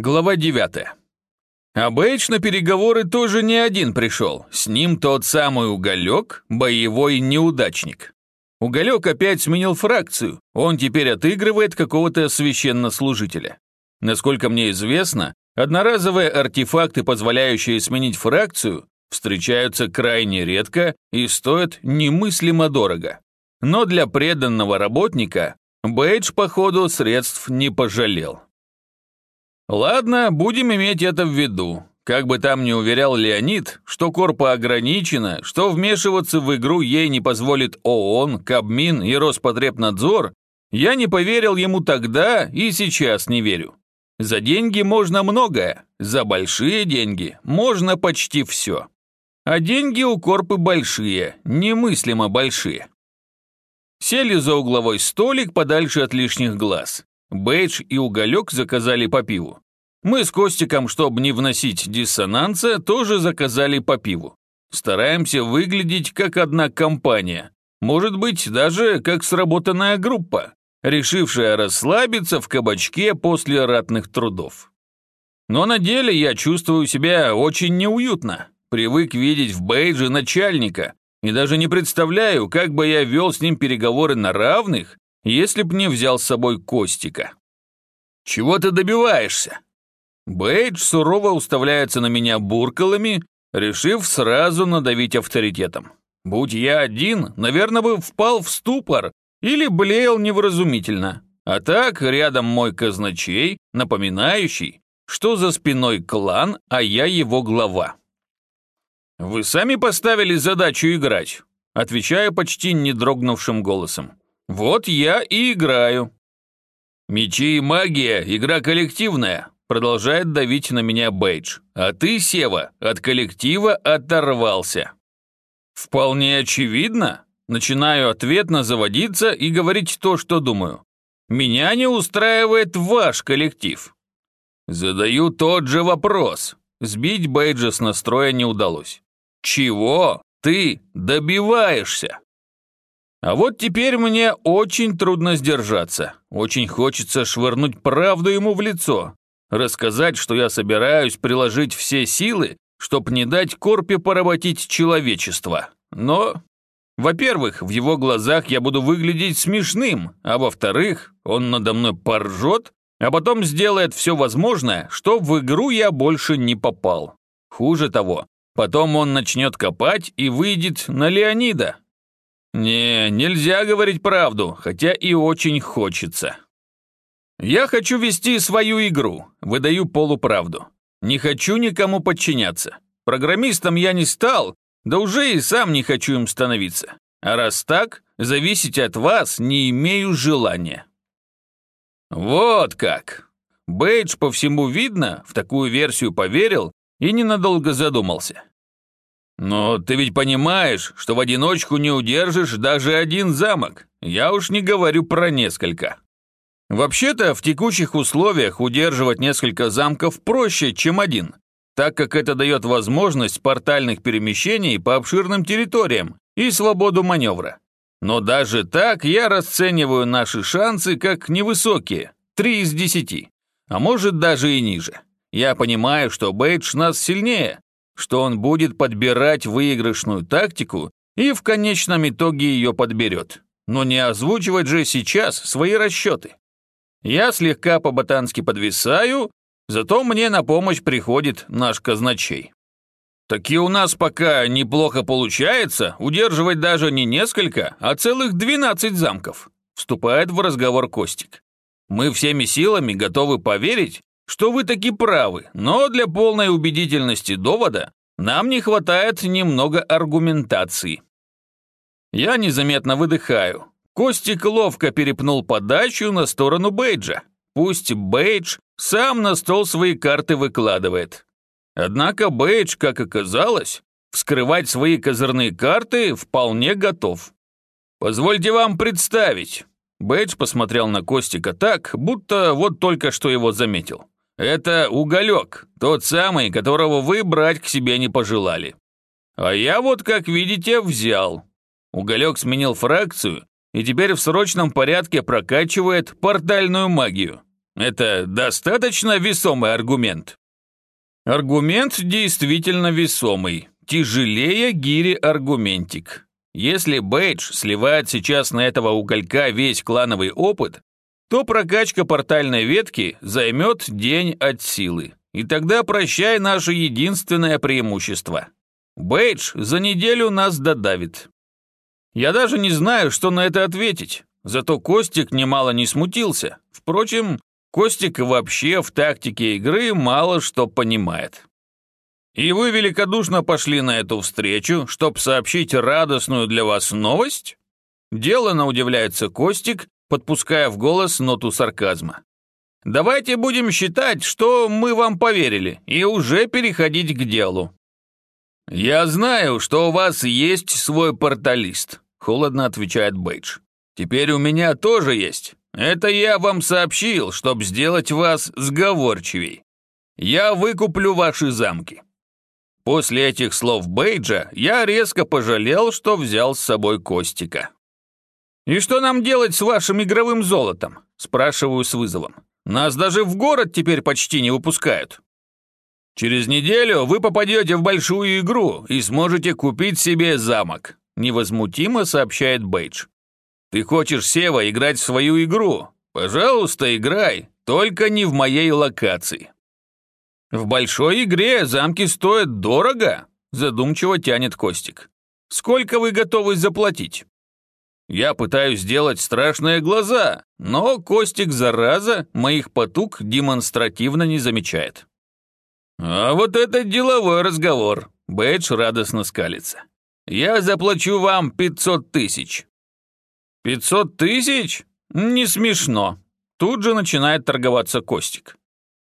Глава 9. А на переговоры тоже не один пришел. С ним тот самый Уголек, боевой неудачник. Уголек опять сменил фракцию, он теперь отыгрывает какого-то священнослужителя. Насколько мне известно, одноразовые артефакты, позволяющие сменить фракцию, встречаются крайне редко и стоят немыслимо дорого. Но для преданного работника Бэйдж, походу, средств не пожалел. Ладно, будем иметь это в виду. Как бы там ни уверял Леонид, что Корпа ограничена, что вмешиваться в игру ей не позволит ООН, Кабмин и Роспотребнадзор, я не поверил ему тогда и сейчас не верю. За деньги можно многое, за большие деньги можно почти все. А деньги у Корпы большие, немыслимо большие. Сели за угловой столик подальше от лишних глаз. Бейдж и Уголек заказали по пиву. Мы с Костиком, чтобы не вносить диссонанса, тоже заказали по пиву. Стараемся выглядеть как одна компания. Может быть, даже как сработанная группа, решившая расслабиться в кабачке после ратных трудов. Но на деле я чувствую себя очень неуютно. Привык видеть в Бейдже начальника, и даже не представляю, как бы я вел с ним переговоры на равных, если б не взял с собой Костика. «Чего ты добиваешься?» Бейдж сурово уставляется на меня буркалами, решив сразу надавить авторитетом. Будь я один, наверное, бы впал в ступор или блеял невразумительно. А так, рядом мой казначей, напоминающий, что за спиной клан, а я его глава. «Вы сами поставили задачу играть», отвечаю почти не дрогнувшим голосом. Вот я и играю. Мечи и магия – игра коллективная, продолжает давить на меня Бейдж. А ты, Сева, от коллектива оторвался. Вполне очевидно. Начинаю ответно заводиться и говорить то, что думаю. Меня не устраивает ваш коллектив. Задаю тот же вопрос. Сбить Бейджа с настроя не удалось. Чего ты добиваешься? А вот теперь мне очень трудно сдержаться. Очень хочется швырнуть правду ему в лицо. Рассказать, что я собираюсь приложить все силы, чтоб не дать Корпе поработить человечество. Но, во-первых, в его глазах я буду выглядеть смешным, а во-вторых, он надо мной поржет, а потом сделает все возможное, чтоб в игру я больше не попал. Хуже того, потом он начнет копать и выйдет на Леонида, «Не, нельзя говорить правду, хотя и очень хочется. Я хочу вести свою игру, выдаю полуправду. Не хочу никому подчиняться. Программистом я не стал, да уже и сам не хочу им становиться. А раз так, зависеть от вас не имею желания». «Вот как!» Бейдж по всему видно, в такую версию поверил и ненадолго задумался. «Но ты ведь понимаешь, что в одиночку не удержишь даже один замок. Я уж не говорю про несколько. Вообще-то, в текущих условиях удерживать несколько замков проще, чем один, так как это дает возможность портальных перемещений по обширным территориям и свободу маневра. Но даже так я расцениваю наши шансы как невысокие, 3 из 10, а может даже и ниже. Я понимаю, что Бейдж нас сильнее, что он будет подбирать выигрышную тактику и в конечном итоге ее подберет. Но не озвучивать же сейчас свои расчеты. Я слегка по-ботански подвисаю, зато мне на помощь приходит наш казначей. Таки у нас пока неплохо получается удерживать даже не несколько, а целых 12 замков, вступает в разговор Костик. Мы всеми силами готовы поверить, что вы таки правы, но для полной убедительности довода нам не хватает немного аргументации. Я незаметно выдыхаю. Костик ловко перепнул подачу на сторону Бейджа. Пусть Бейдж сам на стол свои карты выкладывает. Однако Бейдж, как оказалось, вскрывать свои козырные карты вполне готов. «Позвольте вам представить». Бейдж посмотрел на Костика так, будто вот только что его заметил. Это уголек, тот самый, которого вы брать к себе не пожелали. А я вот, как видите, взял. Уголек сменил фракцию и теперь в срочном порядке прокачивает портальную магию. Это достаточно весомый аргумент. Аргумент действительно весомый. Тяжелее гири аргументик. Если Бейдж сливает сейчас на этого уголька весь клановый опыт, то прокачка портальной ветки займет день от силы. И тогда прощай наше единственное преимущество. Бейдж за неделю нас додавит. Я даже не знаю, что на это ответить. Зато Костик немало не смутился. Впрочем, Костик вообще в тактике игры мало что понимает. И вы великодушно пошли на эту встречу, чтобы сообщить радостную для вас новость? Делано удивляется Костик, подпуская в голос ноту сарказма. Давайте будем считать, что мы вам поверили, и уже переходить к делу. «Я знаю, что у вас есть свой порталист», — холодно отвечает Бейдж. «Теперь у меня тоже есть. Это я вам сообщил, чтобы сделать вас сговорчивей. Я выкуплю ваши замки». После этих слов Бейджа я резко пожалел, что взял с собой Костика. «И что нам делать с вашим игровым золотом?» – спрашиваю с вызовом. «Нас даже в город теперь почти не выпускают». «Через неделю вы попадете в большую игру и сможете купить себе замок», невозмутимо сообщает Бейдж. «Ты хочешь, Сева, играть в свою игру? Пожалуйста, играй, только не в моей локации». «В большой игре замки стоят дорого», задумчиво тянет Костик. «Сколько вы готовы заплатить?» Я пытаюсь сделать страшные глаза, но Костик, зараза, моих потуг демонстративно не замечает. «А вот это деловой разговор», — Бэдж радостно скалится. «Я заплачу вам 500 тысяч». «500 тысяч? Не смешно». Тут же начинает торговаться Костик.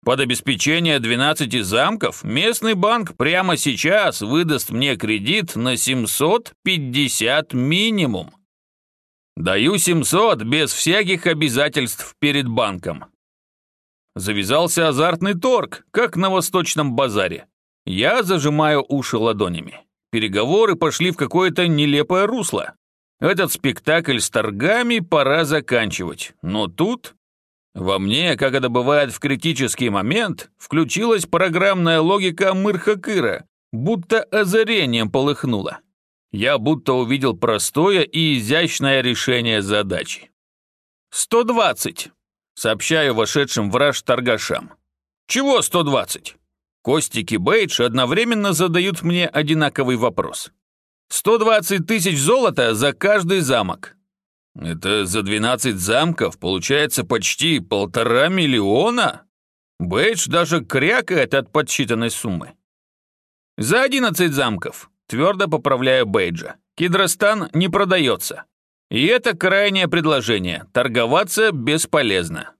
Под обеспечение 12 замков местный банк прямо сейчас выдаст мне кредит на 750 минимум. Даю 700 без всяких обязательств перед банком. Завязался азартный торг, как на восточном базаре. Я зажимаю уши ладонями. Переговоры пошли в какое-то нелепое русло. Этот спектакль с торгами пора заканчивать. Но тут... Во мне, как это бывает в критический момент, включилась программная логика Мырхакыра, будто озарением полыхнула. Я будто увидел простое и изящное решение задачи. «120!» Сообщаю вошедшим в раж торгашам. «Чего 120?» Костик и Бейдж одновременно задают мне одинаковый вопрос. «120 тысяч золота за каждый замок». «Это за 12 замков получается почти полтора миллиона?» Бейдж даже крякает от подсчитанной суммы. «За 11 замков», твердо поправляю Бейджа. «Кидростан не продается. И это крайнее предложение. Торговаться бесполезно.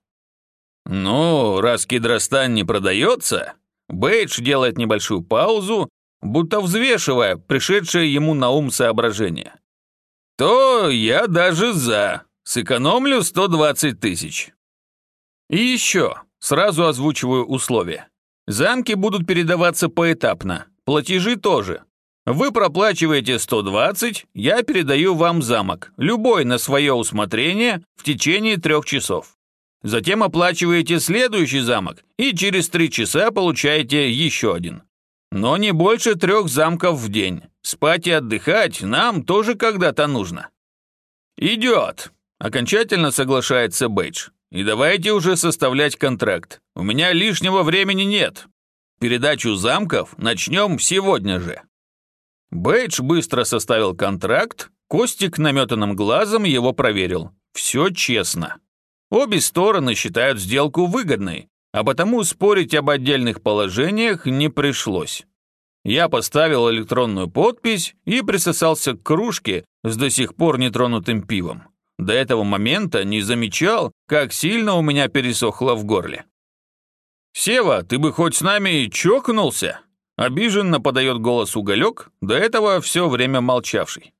Ну, раз Кидростан не продается, Бейдж делает небольшую паузу, будто взвешивая пришедшее ему на ум соображение. То я даже за. Сэкономлю 120 тысяч. И еще, сразу озвучиваю условия. Замки будут передаваться поэтапно, платежи тоже. Вы проплачиваете 120, я передаю вам замок, любой на свое усмотрение в течение трех часов. Затем оплачиваете следующий замок и через три часа получаете еще один. Но не больше трех замков в день. Спать и отдыхать нам тоже когда-то нужно. Идет. Окончательно соглашается Бейдж. И давайте уже составлять контракт. У меня лишнего времени нет. Передачу замков начнем сегодня же. Бейдж быстро составил контракт, Костик наметанным глазом его проверил. Все честно. Обе стороны считают сделку выгодной, а потому спорить об отдельных положениях не пришлось. Я поставил электронную подпись и присосался к кружке с до сих пор нетронутым пивом. До этого момента не замечал, как сильно у меня пересохло в горле. «Сева, ты бы хоть с нами чокнулся?» Обиженно подает голос уголек, до этого все время молчавший.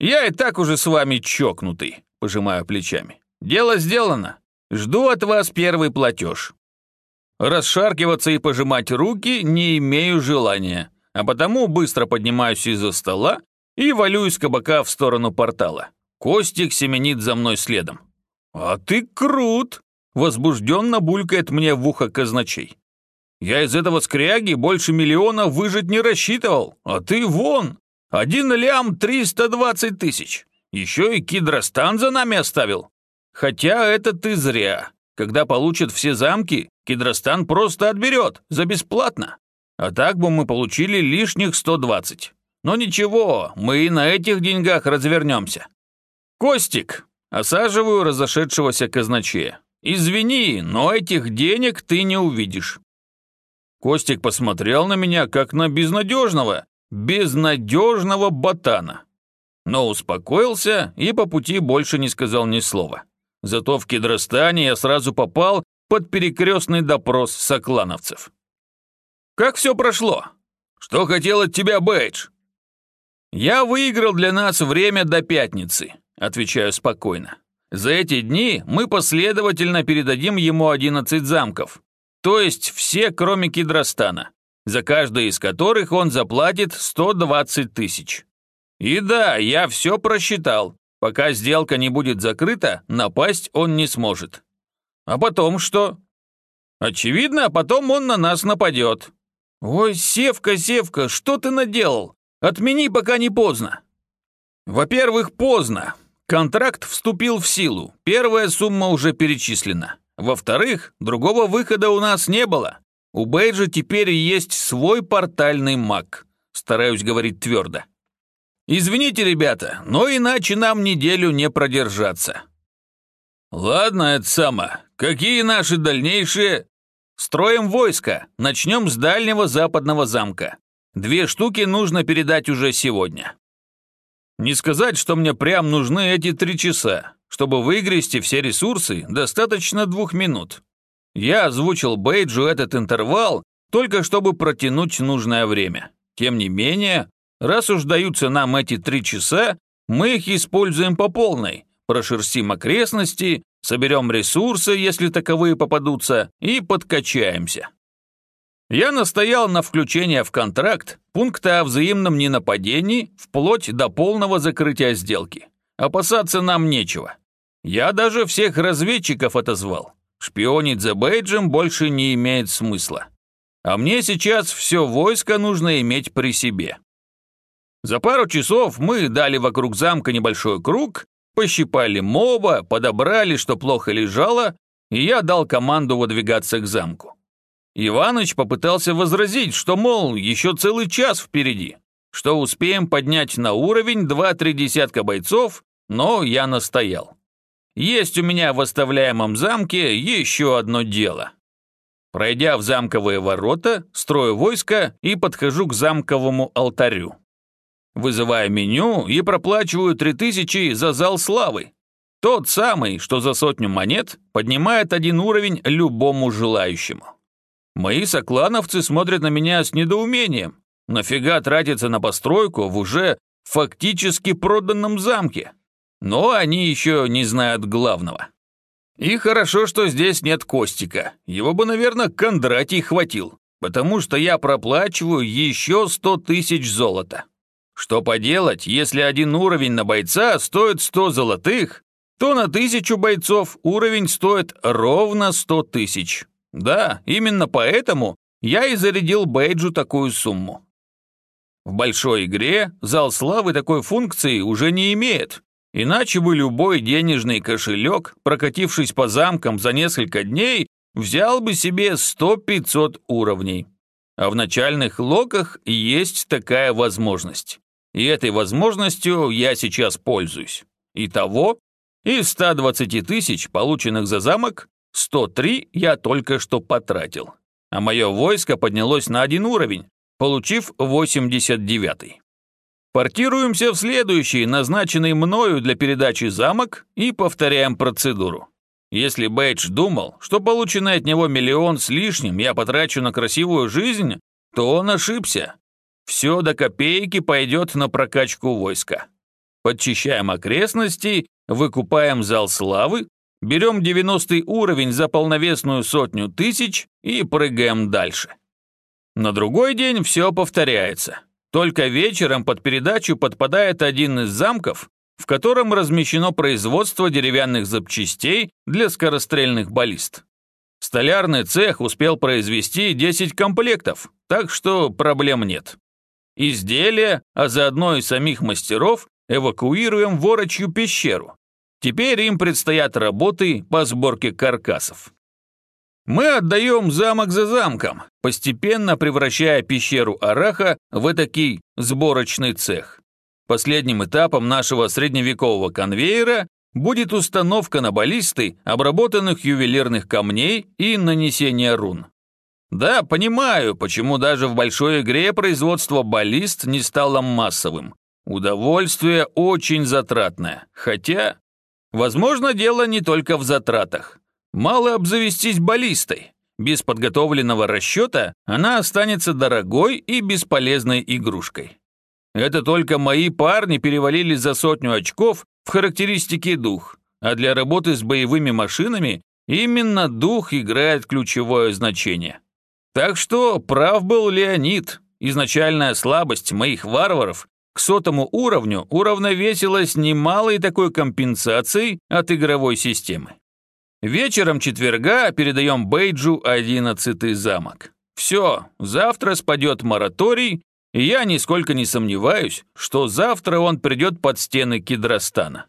«Я и так уже с вами чокнутый», — пожимаю плечами. «Дело сделано. Жду от вас первый платеж». Расшаркиваться и пожимать руки не имею желания, а потому быстро поднимаюсь из-за стола и валю из кабака в сторону портала. Костик семенит за мной следом. «А ты крут!» возбужденно булькает мне в ухо казначей. Я из этого скряги больше миллиона выжить не рассчитывал, а ты вон, один лям триста двадцать тысяч. Еще и Кидростан за нами оставил. Хотя это ты зря. Когда получат все замки, Кидростан просто отберет, за бесплатно. А так бы мы получили лишних 120. Но ничего, мы и на этих деньгах развернемся. Костик, осаживаю разошедшегося казначея. Извини, но этих денег ты не увидишь. Костик посмотрел на меня, как на безнадежного, безнадежного ботана. Но успокоился и по пути больше не сказал ни слова. Зато в Кедростане я сразу попал под перекрестный допрос соклановцев. «Как все прошло? Что хотел от тебя Бейдж?» «Я выиграл для нас время до пятницы», — отвечаю спокойно. «За эти дни мы последовательно передадим ему 11 замков, то есть все, кроме Кедростана, за каждый из которых он заплатит 120 тысяч. И да, я все просчитал. Пока сделка не будет закрыта, напасть он не сможет. А потом что? Очевидно, потом он на нас нападет. Ой, Севка, Севка, что ты наделал? Отмени, пока не поздно. Во-первых, поздно. Контракт вступил в силу, первая сумма уже перечислена. Во-вторых, другого выхода у нас не было. У Бейджа теперь есть свой портальный маг. Стараюсь говорить твердо. Извините, ребята, но иначе нам неделю не продержаться. Ладно, это само. Какие наши дальнейшие? Строим войско. Начнем с дальнего западного замка. Две штуки нужно передать уже сегодня. Не сказать, что мне прям нужны эти три часа. Чтобы выгрести все ресурсы, достаточно двух минут. Я озвучил Бейджу этот интервал, только чтобы протянуть нужное время. Тем не менее, раз уж даются нам эти три часа, мы их используем по полной, прошерстим окрестности, соберем ресурсы, если таковые попадутся, и подкачаемся. Я настоял на включение в контракт пункта о взаимном ненападении вплоть до полного закрытия сделки. Опасаться нам нечего. Я даже всех разведчиков отозвал. Шпионить за Бейджем больше не имеет смысла. А мне сейчас все войско нужно иметь при себе. За пару часов мы дали вокруг замка небольшой круг, пощипали моба, подобрали, что плохо лежало, и я дал команду выдвигаться к замку. Иваныч попытался возразить, что, мол, еще целый час впереди, что успеем поднять на уровень два-три десятка бойцов, но я настоял. Есть у меня в оставляемом замке еще одно дело. Пройдя в замковые ворота, строю войско и подхожу к замковому алтарю. Вызываю меню и проплачиваю 3000 за зал славы. Тот самый, что за сотню монет поднимает один уровень любому желающему. Мои соклановцы смотрят на меня с недоумением. Нафига тратиться на постройку в уже фактически проданном замке? Но они еще не знают главного. И хорошо, что здесь нет Костика. Его бы, наверное, Кондратий хватил, потому что я проплачиваю еще сто тысяч золота. Что поделать, если один уровень на бойца стоит сто золотых, то на тысячу бойцов уровень стоит ровно сто тысяч. Да, именно поэтому я и зарядил Бейджу такую сумму. В большой игре зал славы такой функции уже не имеет, Иначе бы любой денежный кошелек, прокатившись по замкам за несколько дней, взял бы себе 100-500 уровней. А в начальных локах есть такая возможность. И этой возможностью я сейчас пользуюсь. Итого, из 120 тысяч, полученных за замок, 103 я только что потратил. А мое войско поднялось на один уровень, получив 89 -й. Портируемся в следующий, назначенный мною для передачи замок, и повторяем процедуру. Если Бейдж думал, что полученный от него миллион с лишним я потрачу на красивую жизнь, то он ошибся. Все до копейки пойдет на прокачку войска. Подчищаем окрестности, выкупаем зал славы, берем 90 уровень за полновесную сотню тысяч и прыгаем дальше. На другой день все повторяется. Только вечером под передачу подпадает один из замков, в котором размещено производство деревянных запчастей для скорострельных баллист. Столярный цех успел произвести 10 комплектов, так что проблем нет. Изделия, а заодно и самих мастеров, эвакуируем в Орочью пещеру. Теперь им предстоят работы по сборке каркасов. Мы отдаем замок за замком, постепенно превращая пещеру Араха в этакий сборочный цех. Последним этапом нашего средневекового конвейера будет установка на баллисты обработанных ювелирных камней и нанесение рун. Да, понимаю, почему даже в большой игре производство баллист не стало массовым. Удовольствие очень затратное, хотя, возможно, дело не только в затратах. Мало обзавестись баллистой. Без подготовленного расчета она останется дорогой и бесполезной игрушкой. Это только мои парни перевалили за сотню очков в характеристике дух, а для работы с боевыми машинами именно дух играет ключевое значение. Так что прав был Леонид. Изначальная слабость моих варваров к сотому уровню уравновесилась немалой такой компенсацией от игровой системы. Вечером четверга передаем Бейджу одиннадцатый замок. Все, завтра спадет мораторий, и я нисколько не сомневаюсь, что завтра он придет под стены Кедростана.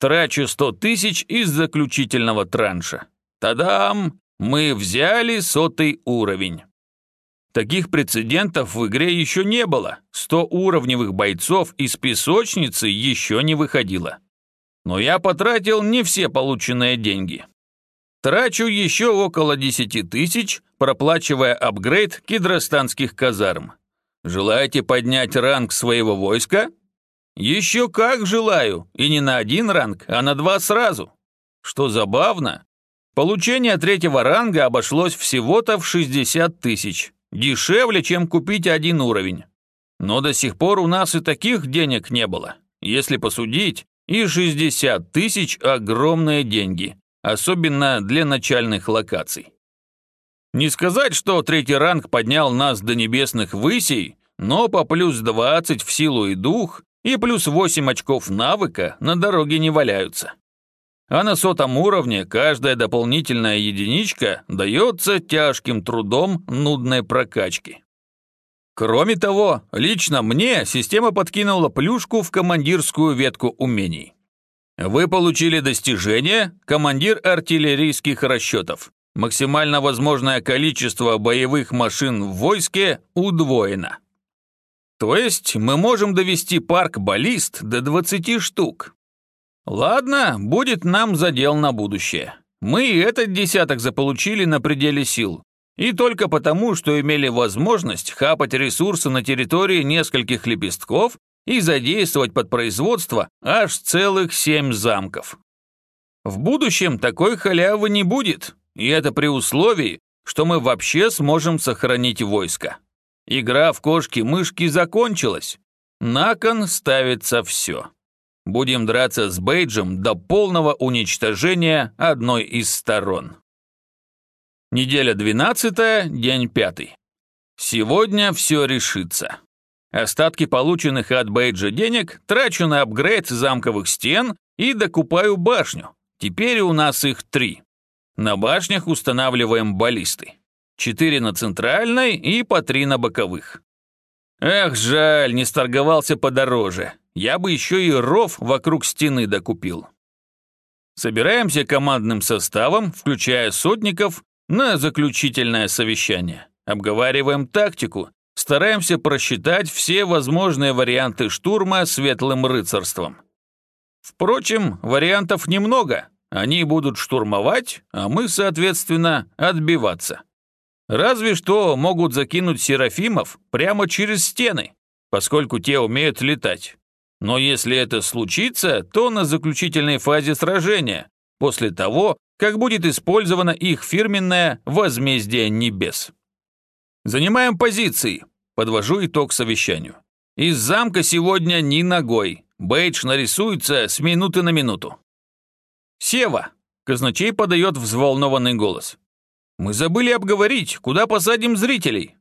Трачу сто тысяч из заключительного транша. Тадам! Мы взяли сотый уровень. Таких прецедентов в игре еще не было. Сто уровневых бойцов из песочницы еще не выходило. Но я потратил не все полученные деньги. Трачу еще около 10 тысяч, проплачивая апгрейд кедростанских казарм. Желаете поднять ранг своего войска? Еще как желаю, и не на один ранг, а на два сразу. Что забавно, получение третьего ранга обошлось всего-то в 60 тысяч, дешевле, чем купить один уровень. Но до сих пор у нас и таких денег не было. Если посудить, и 60 тысяч – огромные деньги особенно для начальных локаций. Не сказать, что третий ранг поднял нас до небесных высей, но по плюс 20 в силу и дух и плюс 8 очков навыка на дороге не валяются. А на сотом уровне каждая дополнительная единичка дается тяжким трудом нудной прокачки. Кроме того, лично мне система подкинула плюшку в командирскую ветку умений. Вы получили достижение «Командир артиллерийских расчетов». Максимально возможное количество боевых машин в войске удвоено. То есть мы можем довести парк баллист до 20 штук. Ладно, будет нам задел на будущее. Мы этот десяток заполучили на пределе сил. И только потому, что имели возможность хапать ресурсы на территории нескольких лепестков и задействовать под производство аж целых семь замков. В будущем такой халявы не будет, и это при условии, что мы вообще сможем сохранить войско. Игра в кошки-мышки закончилась. На кон ставится все. Будем драться с Бейджем до полного уничтожения одной из сторон. Неделя 12, день 5. Сегодня все решится. Остатки полученных от Бейджа денег трачу на апгрейд замковых стен и докупаю башню. Теперь у нас их три. На башнях устанавливаем баллисты. Четыре на центральной и по три на боковых. Эх, жаль, не сторговался подороже. Я бы еще и ров вокруг стены докупил. Собираемся командным составом, включая сотников, на заключительное совещание. Обговариваем тактику, стараемся просчитать все возможные варианты штурма светлым рыцарством. Впрочем, вариантов немного. Они будут штурмовать, а мы, соответственно, отбиваться. Разве что могут закинуть серафимов прямо через стены, поскольку те умеют летать. Но если это случится, то на заключительной фазе сражения, после того, как будет использовано их фирменное «возмездие небес». Занимаем позиции, Подвожу итог совещанию. Из замка сегодня ни ногой. Бейдж нарисуется с минуты на минуту. «Сева!» – казначей подает взволнованный голос. «Мы забыли обговорить, куда посадим зрителей».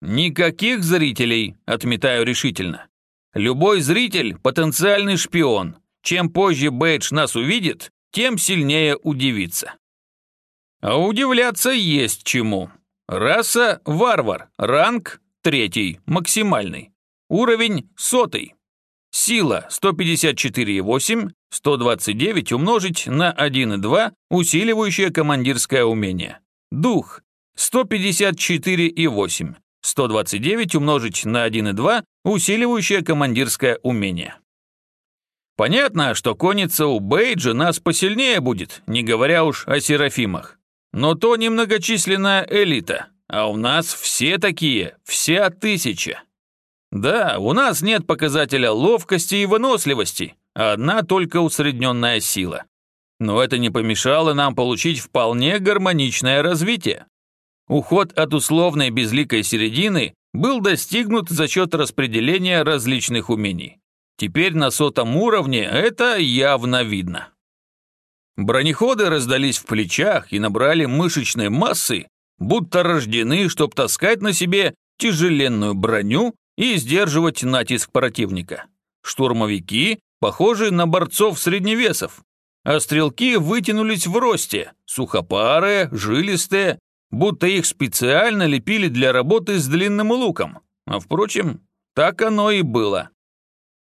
«Никаких зрителей», – отметаю решительно. «Любой зритель – потенциальный шпион, Чем позже Бейдж нас увидит, тем сильнее удивится. А удивляться есть чему. Раса – варвар, ранг – третий, максимальный. Уровень – сотый. Сила 154,8, 129 умножить на 1,2, усиливающее командирское умение. Дух 154,8, 129 умножить на 1,2, усиливающее командирское умение. Понятно, что конница у Бейджа нас посильнее будет, не говоря уж о Серафимах. Но то немногочисленная элита, а у нас все такие, вся тысяча. Да, у нас нет показателя ловкости и выносливости, а одна только усредненная сила. Но это не помешало нам получить вполне гармоничное развитие. Уход от условной безликой середины был достигнут за счет распределения различных умений. Теперь на сотом уровне это явно видно. Бронеходы раздались в плечах и набрали мышечной массы, будто рождены, чтобы таскать на себе тяжеленную броню и сдерживать натиск противника. Штурмовики похожи на борцов средневесов, а стрелки вытянулись в росте, сухопарые, жилистые, будто их специально лепили для работы с длинным луком. А впрочем, так оно и было.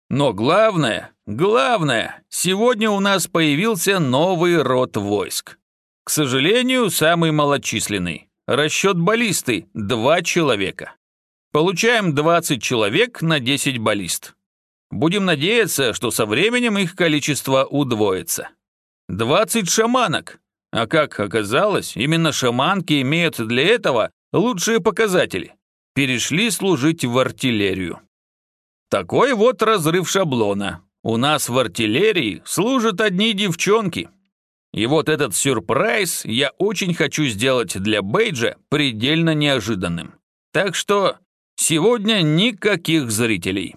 Но главное, главное, сегодня у нас появился новый род войск. К сожалению, самый малочисленный. Расчет баллисты – два человека. Получаем 20 человек на 10 баллист. Будем надеяться, что со временем их количество удвоится. 20 шаманок. А как оказалось, именно шаманки имеют для этого лучшие показатели. Перешли служить в артиллерию. Такой вот разрыв шаблона. У нас в артиллерии служат одни девчонки. И вот этот сюрприз я очень хочу сделать для Бейджа предельно неожиданным. Так что сегодня никаких зрителей.